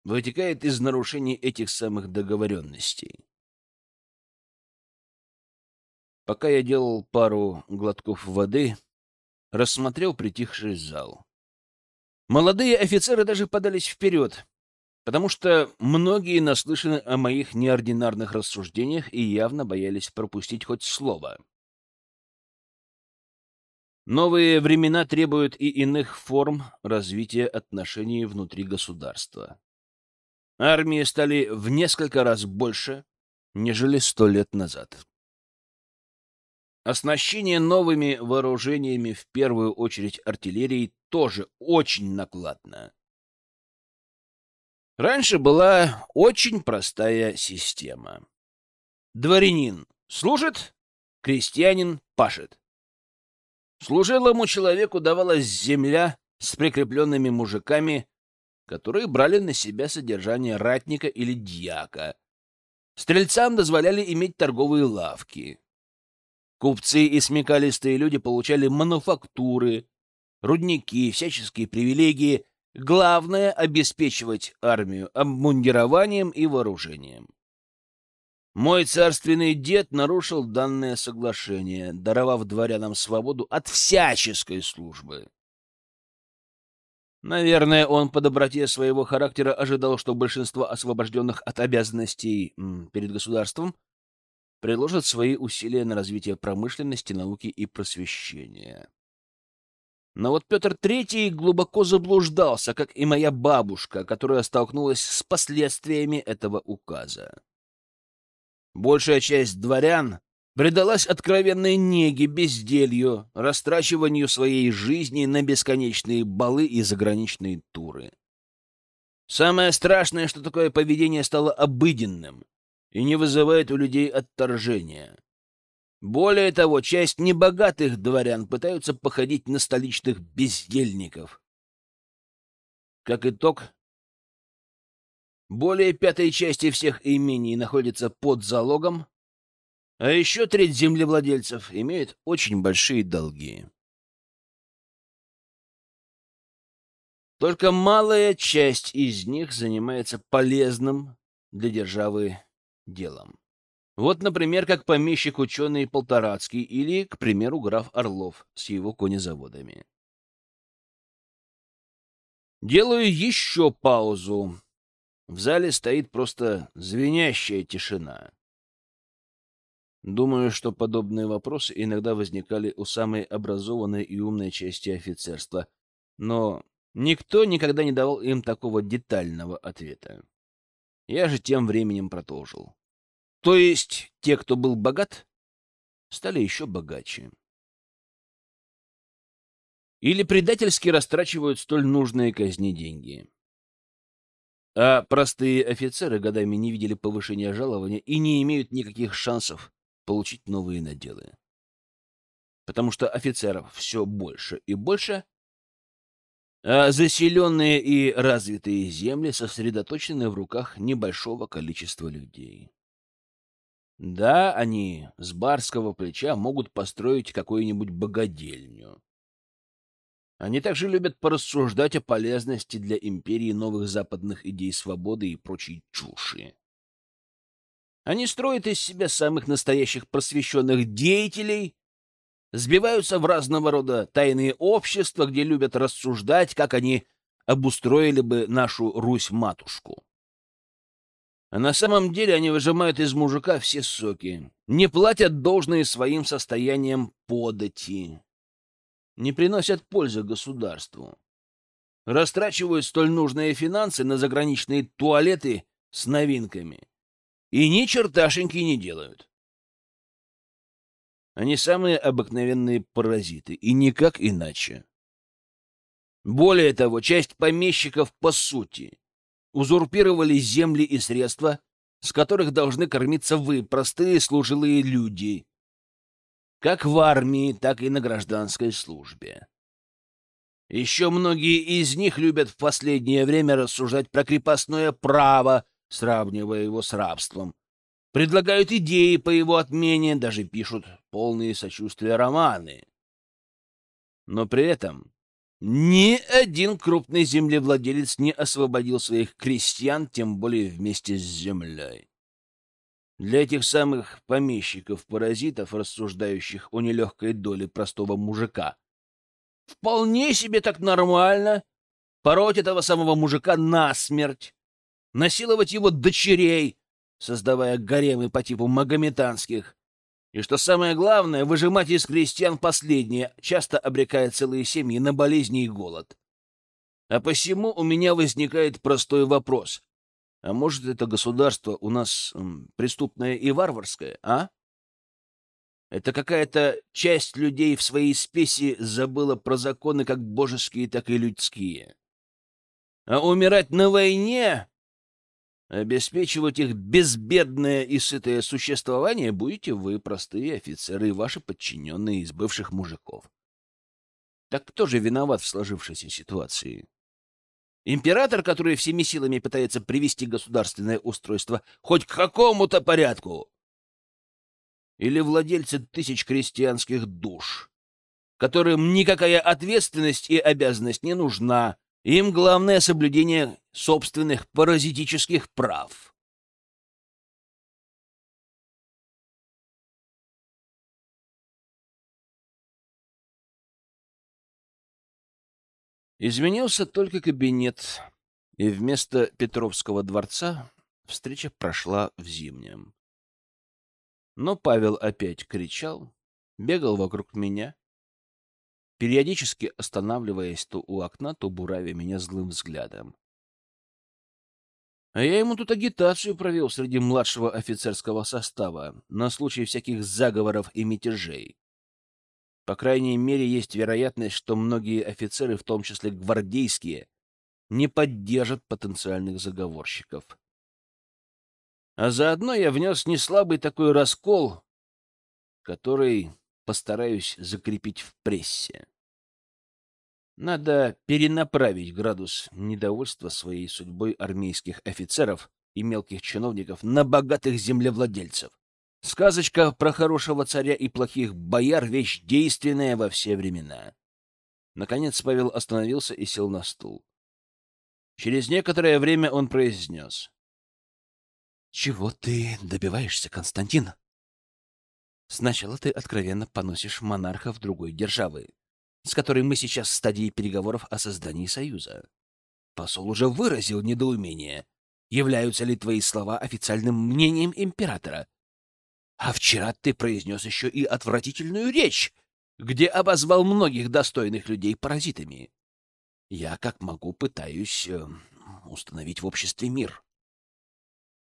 вытекает из нарушений этих самых договоренностей. Пока я делал пару глотков воды, рассмотрел притихший зал. Молодые офицеры даже подались вперед, потому что многие наслышаны о моих неординарных рассуждениях и явно боялись пропустить хоть слово. Новые времена требуют и иных форм развития отношений внутри государства. Армии стали в несколько раз больше, нежели сто лет назад. Оснащение новыми вооружениями, в первую очередь артиллерией, тоже очень накладно. Раньше была очень простая система. Дворянин служит, крестьянин пашет. Служилому человеку давалась земля с прикрепленными мужиками, которые брали на себя содержание ратника или дьяка. Стрельцам дозволяли иметь торговые лавки. Купцы и смекалистые люди получали мануфактуры, рудники, всяческие привилегии. Главное — обеспечивать армию обмундированием и вооружением. Мой царственный дед нарушил данное соглашение, даровав дворянам свободу от всяческой службы. Наверное, он по доброте своего характера ожидал, что большинство освобожденных от обязанностей перед государством приложат свои усилия на развитие промышленности, науки и просвещения. Но вот Петр Третий глубоко заблуждался, как и моя бабушка, которая столкнулась с последствиями этого указа. Большая часть дворян предалась откровенной неге, безделью, растрачиванию своей жизни на бесконечные балы и заграничные туры. Самое страшное, что такое поведение стало обыденным и не вызывает у людей отторжения. Более того, часть небогатых дворян пытаются походить на столичных бездельников. Как итог, более пятой части всех имений находится под залогом, а еще треть землевладельцев имеют очень большие долги. Только малая часть из них занимается полезным для державы делом. Вот, например, как помещик-ученый Полторацкий или, к примеру, граф Орлов с его конезаводами. Делаю еще паузу. В зале стоит просто звенящая тишина. Думаю, что подобные вопросы иногда возникали у самой образованной и умной части офицерства, но никто никогда не давал им такого детального ответа. Я же тем временем продолжил. То есть те, кто был богат, стали еще богаче. Или предательски растрачивают столь нужные казни деньги. А простые офицеры годами не видели повышения жалования и не имеют никаких шансов получить новые наделы. Потому что офицеров все больше и больше, а заселенные и развитые земли сосредоточены в руках небольшого количества людей. Да, они с барского плеча могут построить какую-нибудь богадельню. Они также любят порассуждать о полезности для империи новых западных идей свободы и прочей чуши. Они строят из себя самых настоящих просвещенных деятелей, сбиваются в разного рода тайные общества, где любят рассуждать, как они обустроили бы нашу Русь-матушку. А на самом деле они выжимают из мужика все соки, не платят должные своим состоянием подати не приносят пользы государству. Растрачивают столь нужные финансы на заграничные туалеты с новинками. И ни черташеньки не делают. Они самые обыкновенные паразиты, и никак иначе. Более того, часть помещиков, по сути, узурпировали земли и средства, с которых должны кормиться вы, простые служилые люди, как в армии, так и на гражданской службе. Еще многие из них любят в последнее время рассуждать про крепостное право, сравнивая его с рабством. Предлагают идеи по его отмене, даже пишут полные сочувствия романы. Но при этом ни один крупный землевладелец не освободил своих крестьян, тем более вместе с землей. Для этих самых помещиков-паразитов, рассуждающих о нелегкой доле простого мужика, вполне себе так нормально пороть этого самого мужика насмерть, насиловать его дочерей, создавая гаремы по типу магометанских, и, что самое главное, выжимать из крестьян последнее, часто обрекая целые семьи на болезни и голод. А посему у меня возникает простой вопрос. А может, это государство у нас м, преступное и варварское, а? Это какая-то часть людей в своей спеси забыла про законы как божеские, так и людские. А умирать на войне Обеспечивать их безбедное и сытое существование будете вы, простые офицеры, и ваши подчиненные из бывших мужиков. Так кто же виноват в сложившейся ситуации? Император, который всеми силами пытается привести государственное устройство хоть к какому-то порядку? Или владельцы тысяч крестьянских душ, которым никакая ответственность и обязанность не нужна, им главное соблюдение собственных паразитических прав. Изменился только кабинет, и вместо Петровского дворца встреча прошла в Зимнем. Но Павел опять кричал, бегал вокруг меня, периодически останавливаясь то у окна, то буравя меня злым взглядом. А я ему тут агитацию провел среди младшего офицерского состава на случай всяких заговоров и мятежей. По крайней мере, есть вероятность, что многие офицеры, в том числе гвардейские, не поддержат потенциальных заговорщиков. А заодно я внес неслабый такой раскол, который постараюсь закрепить в прессе. Надо перенаправить градус недовольства своей судьбой армейских офицеров и мелких чиновников на богатых землевладельцев. Сказочка про хорошего царя и плохих бояр — вещь действенная во все времена. Наконец Павел остановился и сел на стул. Через некоторое время он произнес. — Чего ты добиваешься, Константин? Сначала ты откровенно поносишь монархов другой державы, с которой мы сейчас в стадии переговоров о создании союза. Посол уже выразил недоумение. Являются ли твои слова официальным мнением императора? А вчера ты произнес еще и отвратительную речь, где обозвал многих достойных людей паразитами. Я, как могу, пытаюсь э, установить в обществе мир.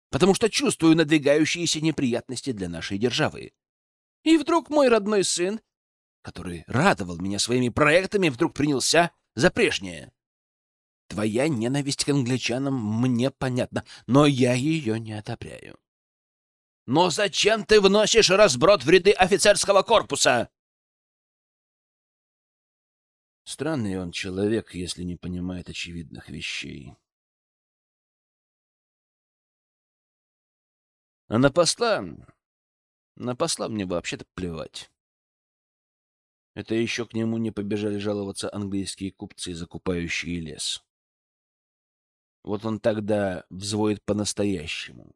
Потому что чувствую надвигающиеся неприятности для нашей державы. И вдруг мой родной сын, который радовал меня своими проектами, вдруг принялся за прежнее. Твоя ненависть к англичанам мне понятна, но я ее не одобряю. Но зачем ты вносишь разброд в ряды офицерского корпуса? Странный он человек, если не понимает очевидных вещей. А на посла на посла мне вообще-то плевать. Это еще к нему не побежали жаловаться английские купцы, закупающие лес. Вот он тогда взвоет по-настоящему.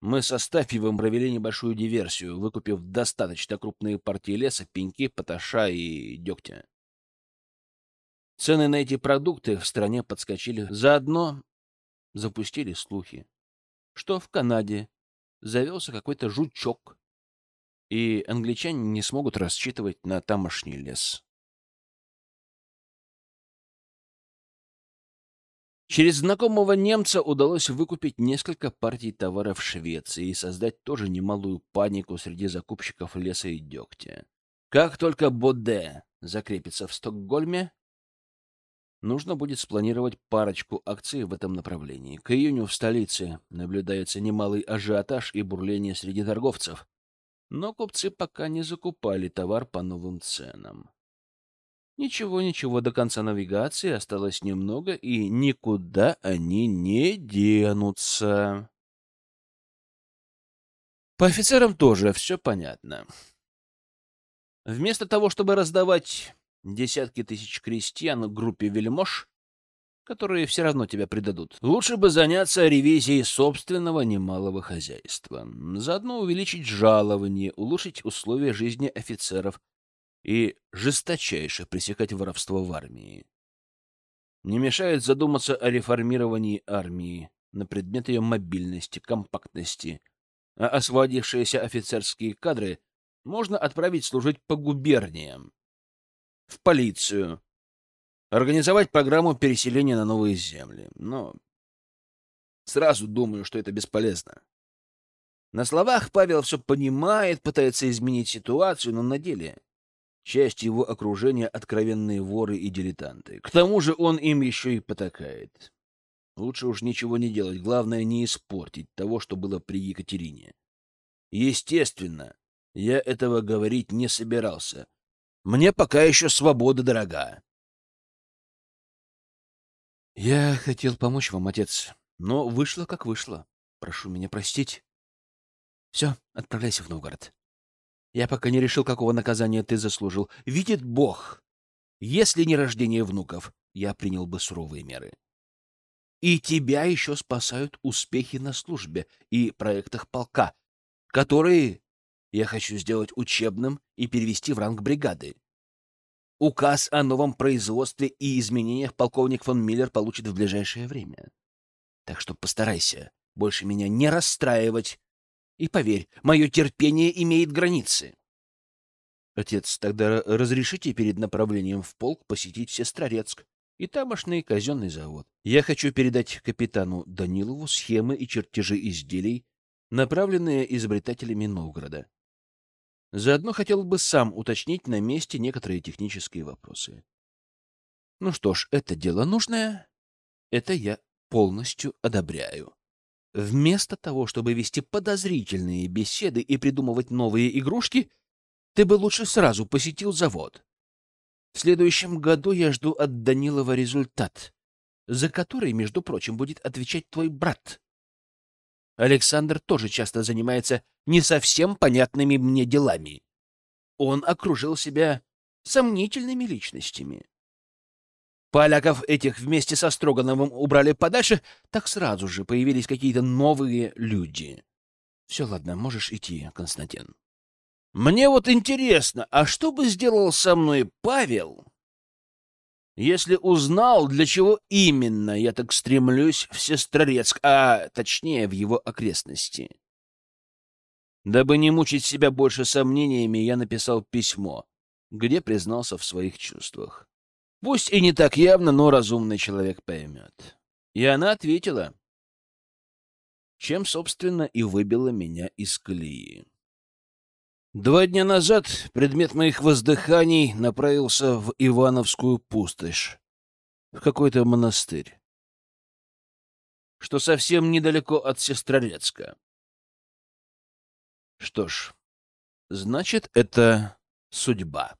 Мы со Стафьевым провели небольшую диверсию, выкупив достаточно крупные партии леса, пеньки, поташа и дегтя. Цены на эти продукты в стране подскочили. Заодно запустили слухи, что в Канаде завелся какой-то жучок, и англичане не смогут рассчитывать на тамошний лес. Через знакомого немца удалось выкупить несколько партий товаров в Швеции и создать тоже немалую панику среди закупщиков леса и дегтя. Как только Боде закрепится в Стокгольме, Нужно будет спланировать парочку акций в этом направлении. К июню в столице наблюдается немалый ажиотаж и бурление среди торговцев. Но купцы пока не закупали товар по новым ценам. Ничего, ничего, до конца навигации осталось немного, и никуда они не денутся. По офицерам тоже все понятно. Вместо того, чтобы раздавать десятки тысяч крестьян группе вельмож, которые все равно тебя предадут, лучше бы заняться ревизией собственного немалого хозяйства. Заодно увеличить жалование, улучшить условия жизни офицеров и жесточайше пресекать воровство в армии. Не мешает задуматься о реформировании армии на предмет ее мобильности, компактности, а освободившиеся офицерские кадры можно отправить служить по губерниям, в полицию, организовать программу переселения на новые земли. Но сразу думаю, что это бесполезно. На словах Павел все понимает, пытается изменить ситуацию, но на деле часть его окружения — откровенные воры и дилетанты. К тому же он им еще и потакает. Лучше уж ничего не делать, главное не испортить того, что было при Екатерине. Естественно, я этого говорить не собирался. Мне пока еще свобода дорога. Я хотел помочь вам, отец, но вышло как вышло. Прошу меня простить. Все, отправляйся в Новгород. Я пока не решил, какого наказания ты заслужил. Видит Бог, если не рождение внуков, я принял бы суровые меры. И тебя еще спасают успехи на службе и проектах полка, которые я хочу сделать учебным и перевести в ранг бригады. Указ о новом производстве и изменениях полковник фон Миллер получит в ближайшее время. Так что постарайся больше меня не расстраивать. И поверь, мое терпение имеет границы. Отец, тогда разрешите перед направлением в полк посетить Сестрорецк и тамошний казенный завод. Я хочу передать капитану Данилову схемы и чертежи изделий, направленные изобретателями Новгорода. Заодно хотел бы сам уточнить на месте некоторые технические вопросы. Ну что ж, это дело нужное. Это я полностью одобряю. Вместо того, чтобы вести подозрительные беседы и придумывать новые игрушки, ты бы лучше сразу посетил завод. В следующем году я жду от Данилова результат, за который, между прочим, будет отвечать твой брат. Александр тоже часто занимается не совсем понятными мне делами. Он окружил себя сомнительными личностями. Поляков этих вместе со Строгановым убрали подальше, так сразу же появились какие-то новые люди. Все, ладно, можешь идти, Константин. Мне вот интересно, а что бы сделал со мной Павел, если узнал, для чего именно я так стремлюсь в Сестрорецк, а точнее в его окрестности? Дабы не мучить себя больше сомнениями, я написал письмо, где признался в своих чувствах. Пусть и не так явно, но разумный человек поймет. И она ответила, чем, собственно, и выбила меня из колеи. Два дня назад предмет моих воздыханий направился в Ивановскую пустошь, в какой-то монастырь, что совсем недалеко от Сестрорецка. Что ж, значит, это судьба.